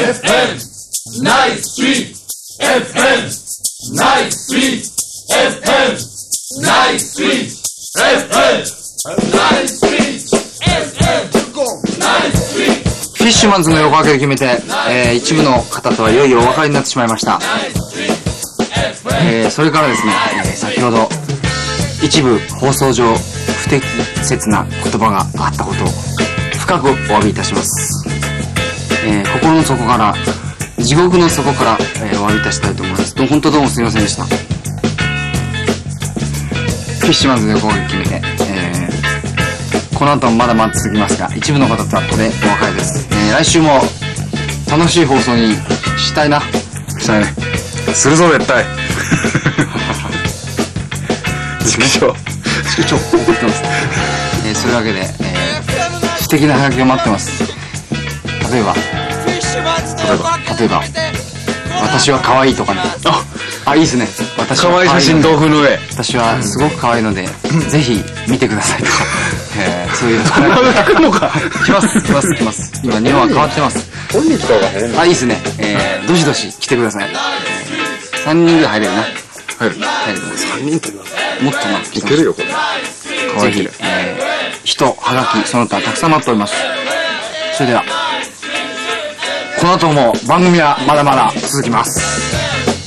FM Night Street FM Night Street FM Night Street FM Night Street FM Night Street フィッシュマンズの横分けで決めて、えー一部の方とはいよいよお別れになってしまいました。えーそれからですね、えー先ほど、一部放送上不適切な言葉があったことを深くお詫びいたします。えー心の底から、地獄の底から、えーお詫びいたしたいと思います。ど本当どうもすみませんでした。フィッシュマンズの横分け決めて、えーこの後もまだまだ続きますが、一部の方とはここでお別れです。えー来週も楽しい放送にしたいな。したいね。するぞ、絶対。畜生。宿長、怒ってます。えーそういうわけで、えー素敵なハガキが待ってます。例えば、例えば、例えば、私は可愛いとかね。あ、あ、いいですね。私は可愛い写真豆腐の上。私はすごく可愛いので、ぜひ見てくださいとか、えーそういうの。来るのか。来ます、来ます、来ます。今、日本は変わってます。本人とか変あ、いいですね。えー、どしどし来てください。3人ぐらい入れるな。入る。入る。3人ってもっとな。いけるよ、これ。ぜひ、えー、人、はがき、その他たくさん待っております。それでは、この後も番組はまだまだ続きます。